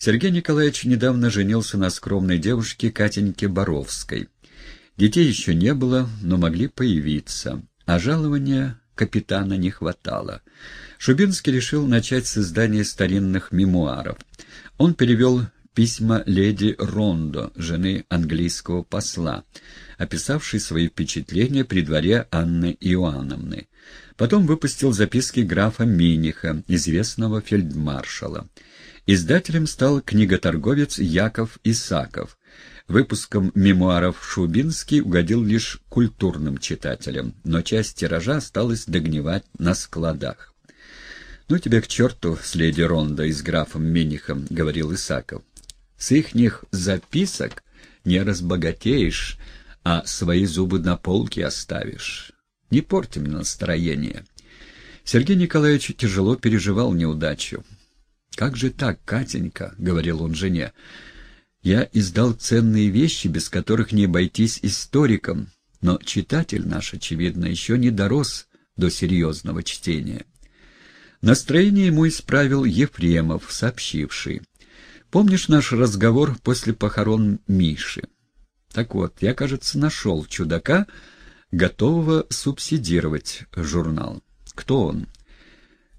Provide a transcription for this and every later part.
Сергей Николаевич недавно женился на скромной девушке Катеньке Боровской. Детей еще не было, но могли появиться, а жалования капитана не хватало. Шубинский решил начать с издания старинных мемуаров. Он перевел письма леди Рондо, жены английского посла, описавшей свои впечатления при дворе Анны Иоанновны. Потом выпустил записки графа Миниха, известного фельдмаршала. Издателем стал книготорговец Яков Исаков. Выпуском мемуаров Шубинский угодил лишь культурным читателям, но часть тиража осталась догнивать на складах. «Ну тебе к черту с леди Ронда и с графом Минихом», — говорил Исаков. «С ихних записок не разбогатеешь, а свои зубы на полке оставишь. Не порти мне настроение». Сергей Николаевич тяжело переживал неудачу. «Как же так, Катенька?» — говорил он жене. «Я издал ценные вещи, без которых не обойтись историком, но читатель наш, очевидно, еще не дорос до серьезного чтения». Настроение ему исправил Ефремов, сообщивший. «Помнишь наш разговор после похорон Миши? Так вот, я, кажется, нашел чудака, готового субсидировать журнал. Кто он?»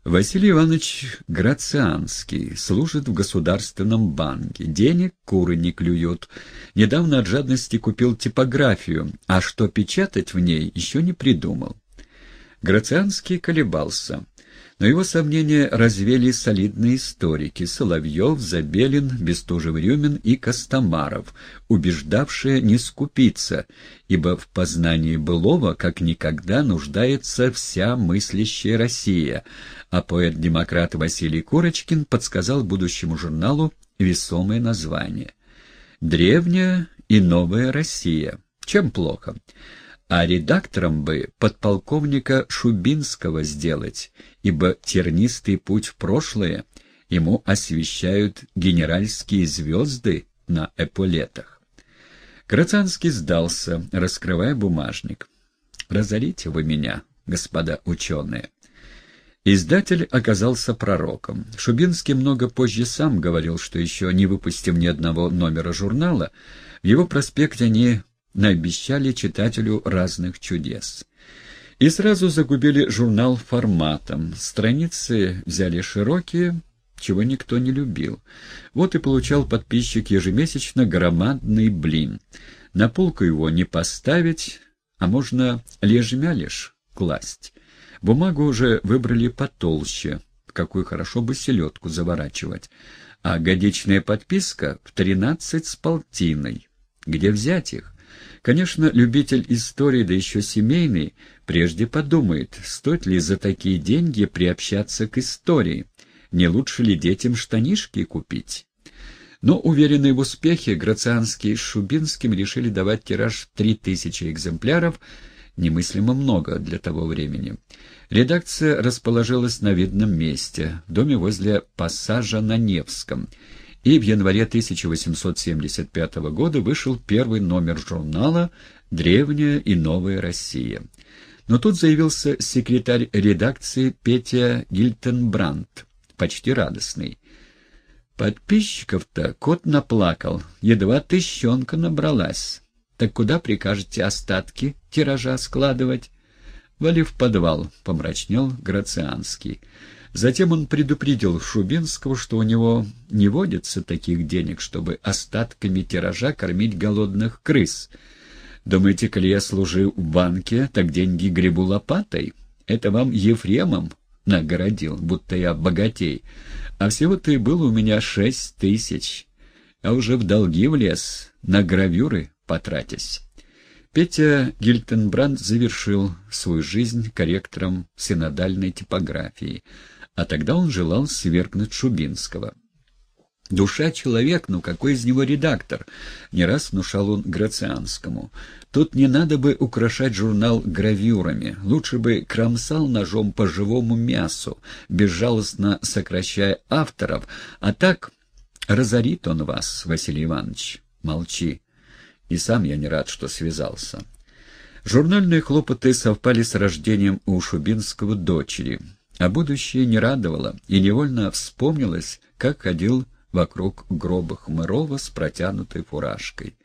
Василий Иванович Грацианский служит в Государственном банке. Денег куры не клюют. Недавно от жадности купил типографию, а что печатать в ней еще не придумал. Грацианский колебался. Но его сомнения развели солидные историки — Соловьев, Забелин, Бестужев-Рюмин и Костомаров, убеждавшие не скупиться, ибо в познании былого как никогда нуждается вся мыслящая Россия, а поэт-демократ Василий Курочкин подсказал будущему журналу весомое название. «Древняя и новая Россия». Чем плохо? А редактором бы подполковника Шубинского сделать, ибо тернистый путь в прошлое ему освещают генеральские звезды на эполетах. Грацанский сдался, раскрывая бумажник. «Разорите вы меня, господа ученые». Издатель оказался пророком. Шубинский много позже сам говорил, что еще не выпустив ни одного номера журнала, в его проспекте они наобещали читателю разных чудес. И сразу загубили журнал форматом. Страницы взяли широкие, чего никто не любил. Вот и получал подписчик ежемесячно громадный блин. На полку его не поставить, а можно лежмя лишь класть. Бумагу уже выбрали потолще, в какую хорошо бы селедку заворачивать, а годичная подписка в тринадцать с полтиной. Где взять их? Конечно, любитель истории, да еще семейный, прежде подумает, стоит ли за такие деньги приобщаться к истории, не лучше ли детям штанишки купить. Но, уверенные в успехе, Грацианский с Шубинским решили давать тираж в три тысячи экземпляров, немыслимо много для того времени. Редакция расположилась на видном месте, в доме возле пассажа на Невском, и в январе 1875 года вышел первый номер журнала «Древняя и новая Россия». Но тут заявился секретарь редакции Петя Гильтенбрандт, почти радостный. Подписчиков-то кот наплакал, едва тыщенка набралась. Так куда прикажете остатки тиража складывать? Вали в подвал, помрачнел Грацианский. Затем он предупредил Шубинского, что у него не водится таких денег, чтобы остатками тиража кормить голодных крыс. Думаете, коли я служил в банке, так деньги гребу лопатой? Это вам Ефремом нагородил, будто я богатей. А всего-то и было у меня шесть тысяч. А уже в долги влез, на гравюры потратясь. Петя Гильтенбранд завершил свою жизнь корректором синодальной типографии — а тогда он желал свергнуть Шубинского. «Душа человек, ну какой из него редактор?» — не раз внушал он Грацианскому. «Тут не надо бы украшать журнал гравюрами. Лучше бы кромсал ножом по живому мясу, безжалостно сокращая авторов. А так разорит он вас, Василий Иванович. Молчи. И сам я не рад, что связался». Журнальные хлопоты совпали с рождением у Шубинского дочери — а будущее не радовало, и невольно вспомнилось, как ходил вокруг гроба Хмырова с протянутой фуражкой.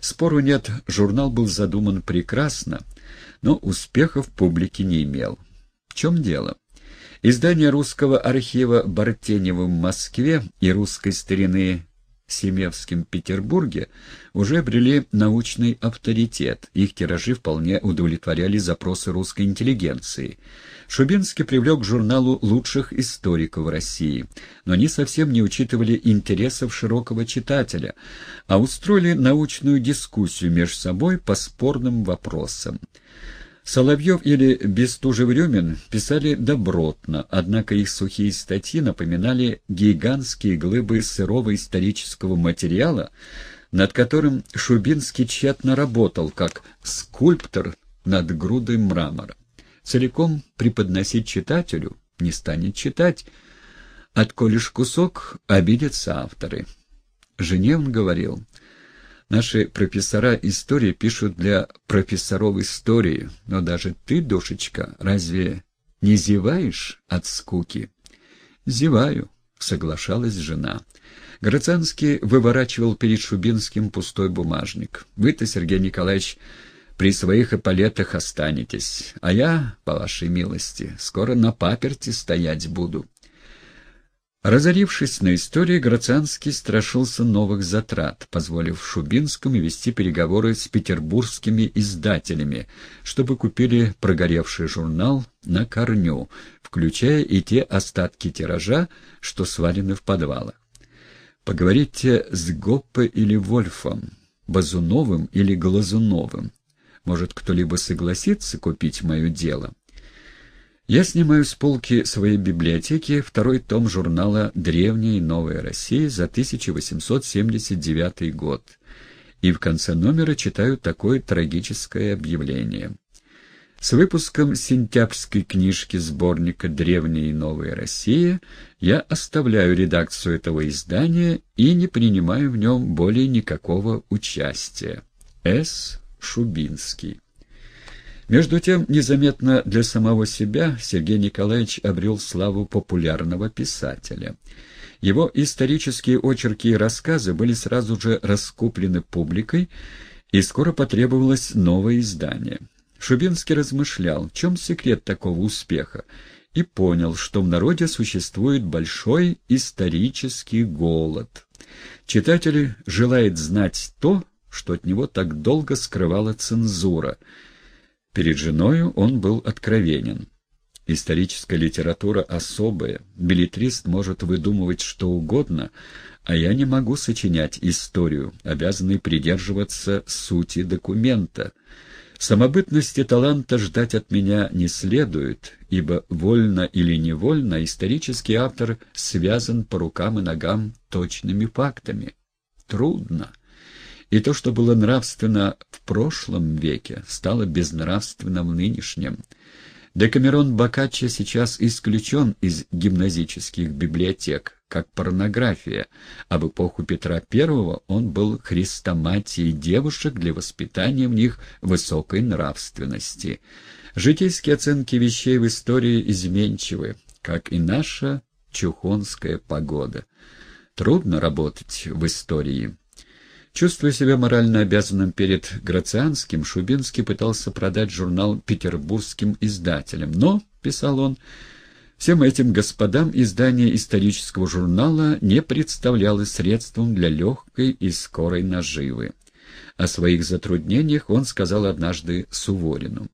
Спору нет, журнал был задуман прекрасно, но успехов публики не имел. В чем дело? Издание русского архива Бартенева в Москве и русской старины Семевским Петербурге уже обрели научный авторитет, их тиражи вполне удовлетворяли запросы русской интеллигенции. Шубинский привлек к журналу лучших историков России, но они совсем не учитывали интересов широкого читателя, а устроили научную дискуссию между собой по спорным вопросам. Соловьев или Бестужев-Рюмин писали добротно, однако их сухие статьи напоминали гигантские глыбы сырого исторического материала, над которым Шубинский тщетно работал, как скульптор над грудой мрамора. Целиком преподносить читателю не станет читать, отколешь кусок, обидятся авторы. Женевн говорил... Наши профессора истории пишут для профессоров истории, но даже ты, душечка, разве не зеваешь от скуки? Зеваю, соглашалась жена. Грацанский выворачивал перед Шубинским пустой бумажник. Вы-то, Сергей Николаевич, при своих эполетах останетесь, а я, по вашей милости, скоро на паперти стоять буду. Разорившись на истории, Грацианский страшился новых затрат, позволив Шубинскому вести переговоры с петербургскими издателями, чтобы купили прогоревший журнал на корню, включая и те остатки тиража, что свалены в подвалах. Поговорите с Гоппе или Вольфом, Базуновым или Глазуновым. Может, кто-либо согласится купить мое дело? Я снимаю с полки своей библиотеки второй том журнала «Древняя и новая Россия» за 1879 год, и в конце номера читаю такое трагическое объявление. С выпуском сентябрьской книжки сборника «Древняя и новая Россия» я оставляю редакцию этого издания и не принимаю в нем более никакого участия. С. Шубинский между тем, незаметно для самого себя Сергей Николаевич обрел славу популярного писателя. Его исторические очерки и рассказы были сразу же раскуплены публикой, и скоро потребовалось новое издание. Шубинский размышлял, в чем секрет такого успеха, и понял, что в народе существует большой исторический голод. Читатель желает знать то, что от него так долго скрывала цензура — Перед женою он был откровенен. Историческая литература особая, билетрист может выдумывать что угодно, а я не могу сочинять историю, обязанный придерживаться сути документа. Самобытности таланта ждать от меня не следует, ибо вольно или невольно исторический автор связан по рукам и ногам точными фактами. Трудно. И то, что было нравственно в прошлом веке, стало безнравственным в нынешнем. Декамерон Боккаччо сейчас исключен из гимназических библиотек, как порнография, а в эпоху Петра I он был хрестоматией девушек для воспитания в них высокой нравственности. Житейские оценки вещей в истории изменчивы, как и наша чухонская погода. Трудно работать в истории. Чувствуя себя морально обязанным перед Грацианским, Шубинский пытался продать журнал петербургским издателям. Но, — писал он, — всем этим господам издание исторического журнала не представляло средством для легкой и скорой наживы. О своих затруднениях он сказал однажды Суворину.